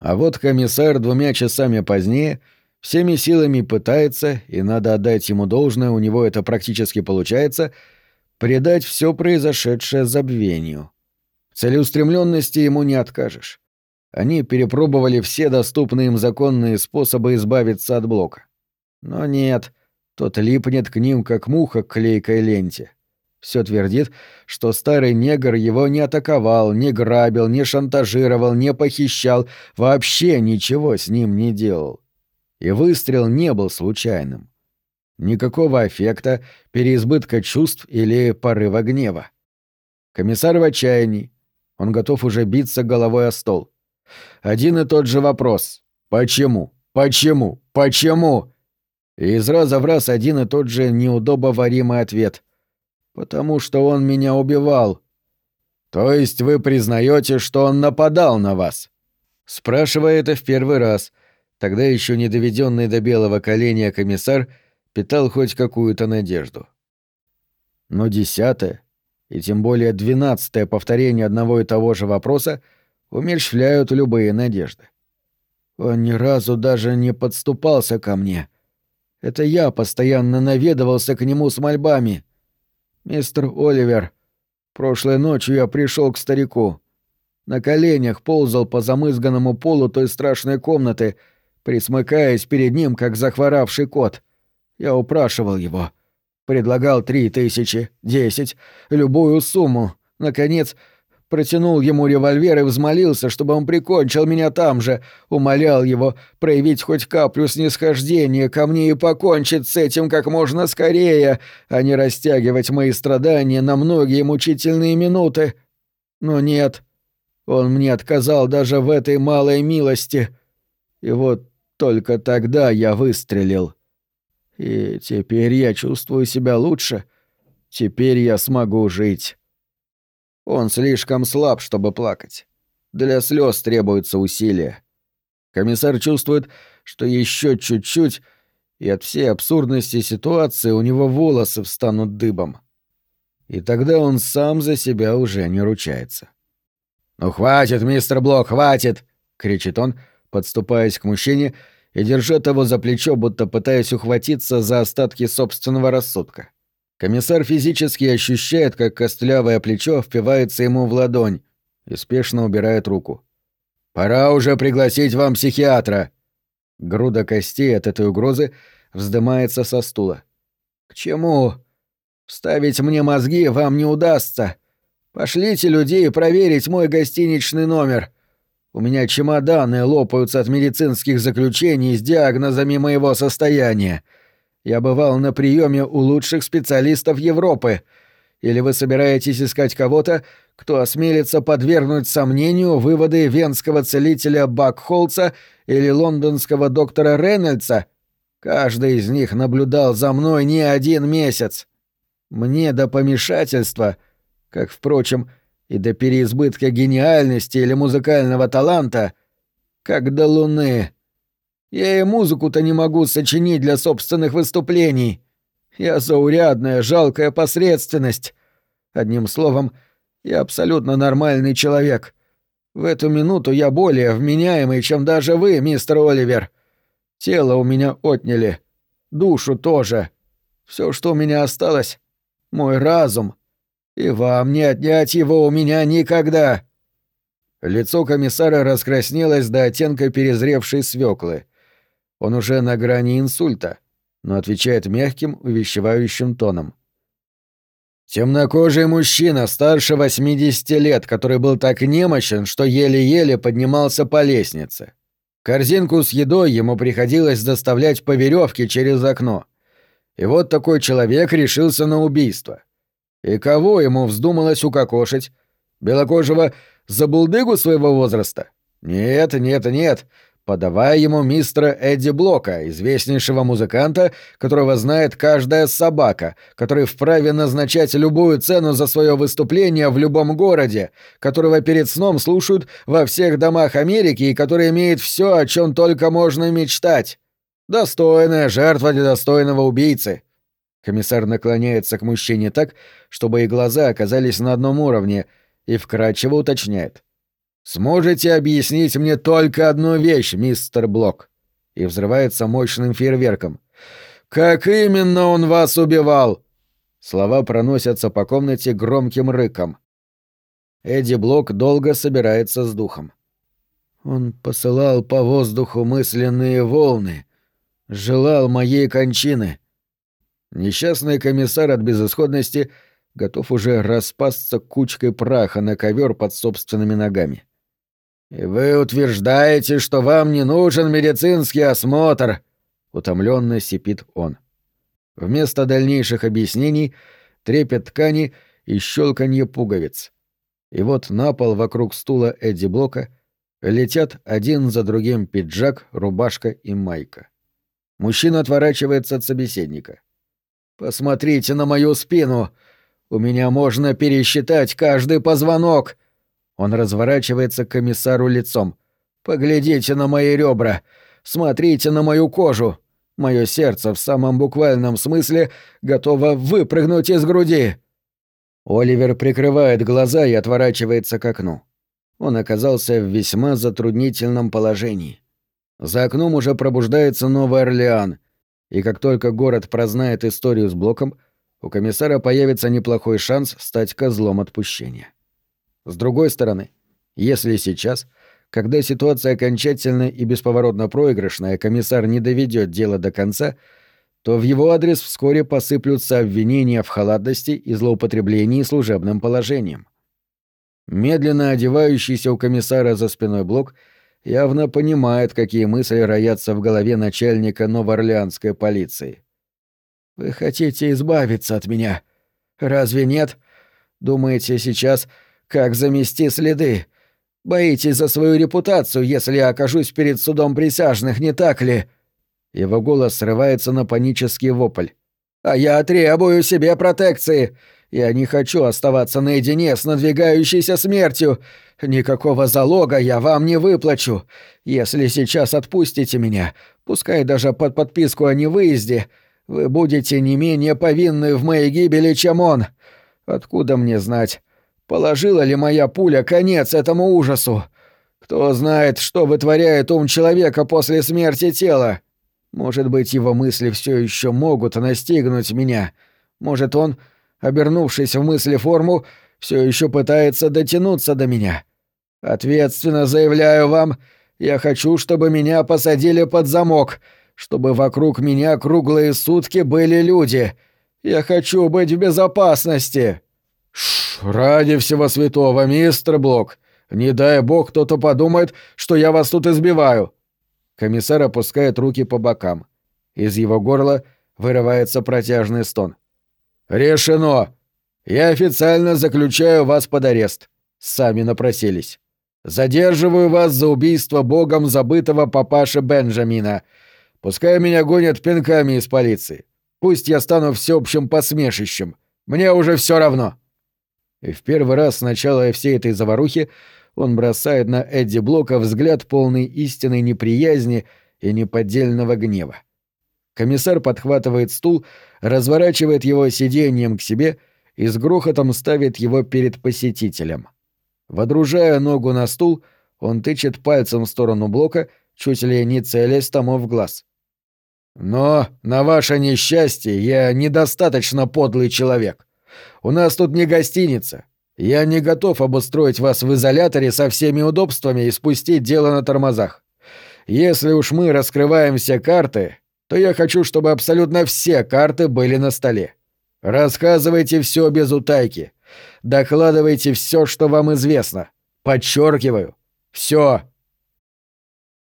А вот комиссар двумя часами позднее всеми силами пытается, и надо отдать ему должное, у него это практически получается, предать все произошедшее забвению. В целеустремленности ему не откажешь. Они перепробовали все доступные им законные способы избавиться от блока. Но нет, тот липнет к ним, как муха к клейкой ленте. Все твердит, что старый негр его не атаковал, не грабил, не шантажировал, не похищал, вообще ничего с ним не делал. И выстрел не был случайным. Никакого аффекта, переизбытка чувств или порыва гнева. Комиссар в отчаянии. Он готов уже биться головой о стол. Один и тот же вопрос. Почему? Почему? Почему? И из раза в раз один и тот же неудобоваримый ответ — потому что он меня убивал. То есть вы признаете, что он нападал на вас? Спрашивая это в первый раз, тогда еще не доведенный до белого коленя комиссар питал хоть какую-то надежду. Но десятое, и тем более двенадцатое повторение одного и того же вопроса умерщвляют любые надежды. Он ни разу даже не подступался ко мне. Это я постоянно наведывался к нему с мольбами. «Мистер Оливер, прошлой ночью я пришел к старику. На коленях ползал по замызганному полу той страшной комнаты, присмыкаясь перед ним, как захворавший кот. Я упрашивал его. Предлагал три тысячи, десять, любую сумму. Наконец, протянул ему револьвер и взмолился, чтобы он прикончил меня там же, умолял его проявить хоть каплю снисхождения ко мне и покончить с этим как можно скорее, а не растягивать мои страдания на многие мучительные минуты. Но нет, он мне отказал даже в этой малой милости. И вот только тогда я выстрелил. И теперь я чувствую себя лучше. Теперь я смогу жить. Он слишком слаб, чтобы плакать. Для слез требуется усилие. Комиссар чувствует, что еще чуть-чуть, и от всей абсурдности ситуации у него волосы встанут дыбом. И тогда он сам за себя уже не ручается. «Ну хватит, мистер Блок, хватит!» — кричит он, подступаясь к мужчине и держа того за плечо, будто пытаясь ухватиться за остатки собственного рассудка. Комиссар физически ощущает, как костлявое плечо впивается ему в ладонь и спешно убирает руку. «Пора уже пригласить вам психиатра!» Груда костей от этой угрозы вздымается со стула. «К чему? Вставить мне мозги вам не удастся. Пошлите людей проверить мой гостиничный номер. У меня чемоданы лопаются от медицинских заключений с диагнозами моего состояния. Я бывал на приеме у лучших специалистов Европы. Или вы собираетесь искать кого-то, кто осмелится подвергнуть сомнению выводы венского целителя Бакхолца или лондонского доктора Рейнольдса? Каждый из них наблюдал за мной не один месяц. Мне до помешательства, как, впрочем, и до переизбытка гениальности или музыкального таланта, как до луны. Я и музыку-то не могу сочинить для собственных выступлений. Я заурядная, жалкая посредственность. Одним словом, я абсолютно нормальный человек. В эту минуту я более вменяемый, чем даже вы, мистер Оливер. Тело у меня отняли. Душу тоже. Все, что у меня осталось — мой разум. И вам не отнять его у меня никогда. Лицо комиссара раскраснелось до оттенка перезревшей свеклы. Он уже на грани инсульта, но отвечает мягким, увещевающим тоном. Темнокожий мужчина старше 80 лет, который был так немощен, что еле-еле поднимался по лестнице. Корзинку с едой ему приходилось доставлять по веревке через окно. И вот такой человек решился на убийство. И кого ему вздумалось укокошить? Белокожего забулдыгу своего возраста? Нет, нет, нет подавая ему мистера Эдди Блока, известнейшего музыканта, которого знает каждая собака, который вправе назначать любую цену за свое выступление в любом городе, которого перед сном слушают во всех домах Америки и который имеет все, о чем только можно мечтать. Достойная жертва для достойного убийцы. Комиссар наклоняется к мужчине так, чтобы и глаза оказались на одном уровне, и вкрадчиво уточняет. Сможете объяснить мне только одну вещь, мистер Блок?» И взрывается мощным фейерверком. «Как именно он вас убивал?» Слова проносятся по комнате громким рыком. Эдди Блок долго собирается с духом. Он посылал по воздуху мысленные волны, желал моей кончины. Несчастный комиссар от безысходности готов уже распасться кучкой праха на ковер под собственными ногами. «И вы утверждаете, что вам не нужен медицинский осмотр?» — утомленно сипит он. Вместо дальнейших объяснений — трепет ткани и щелканье пуговиц. И вот на пол вокруг стула Эдди Блока летят один за другим пиджак, рубашка и майка. Мужчина отворачивается от собеседника. «Посмотрите на мою спину! У меня можно пересчитать каждый позвонок!» Он разворачивается к комиссару лицом. «Поглядите на мои ребра! Смотрите на мою кожу! Мое сердце в самом буквальном смысле готово выпрыгнуть из груди!» Оливер прикрывает глаза и отворачивается к окну. Он оказался в весьма затруднительном положении. За окном уже пробуждается Новый Орлеан, и как только город прознает историю с Блоком, у комиссара появится неплохой шанс стать козлом отпущения. С другой стороны, если сейчас, когда ситуация окончательно и бесповоротно проигрышная, комиссар не доведет дело до конца, то в его адрес вскоре посыплются обвинения в халатности и злоупотреблении служебным положением. Медленно одевающийся у комиссара за спиной блок явно понимает, какие мысли роятся в голове начальника новоорлеанской полиции. «Вы хотите избавиться от меня? Разве нет? Думаете сейчас, как замести следы? Боитесь за свою репутацию, если я окажусь перед судом присяжных, не так ли?» Его голос срывается на панический вопль. «А я требую себе протекции! Я не хочу оставаться наедине с надвигающейся смертью! Никакого залога я вам не выплачу! Если сейчас отпустите меня, пускай даже под подписку о невыезде, вы будете не менее повинны в моей гибели, чем он! Откуда мне знать, положила ли моя пуля конец этому ужасу? Кто знает, что вытворяет ум человека после смерти тела?» Может быть, его мысли все еще могут настигнуть меня. Может, он, обернувшись в мысли форму, все еще пытается дотянуться до меня. Ответственно заявляю вам, я хочу, чтобы меня посадили под замок, чтобы вокруг меня круглые сутки были люди. Я хочу быть в безопасности. Ради всего святого, мистер Блок. Не дай бог кто-то подумает, что я вас тут избиваю. Комиссар опускает руки по бокам. Из его горла вырывается протяжный стон. «Решено! Я официально заключаю вас под арест. Сами напросились. Задерживаю вас за убийство богом забытого папаши Бенджамина. Пускай меня гонят пинками из полиции. Пусть я стану всеобщим посмешищем. Мне уже все равно». И в первый раз с начала всей этой заварухи он бросает на Эдди Блока взгляд полный истинной неприязни и неподдельного гнева. Комиссар подхватывает стул, разворачивает его сиденьем к себе и с грохотом ставит его перед посетителем. Водружая ногу на стул, он тычет пальцем в сторону блока, чуть ли не целясь тому в глаз. «Но, на ваше несчастье, я недостаточно подлый человек. У нас тут не гостиница, я не готов обустроить вас в изоляторе со всеми удобствами и спустить дело на тормозах. Если уж мы раскрываем все карты, то я хочу, чтобы абсолютно все карты были на столе. Рассказывайте все без утайки. Докладывайте все, что вам известно. Подчеркиваю. Все.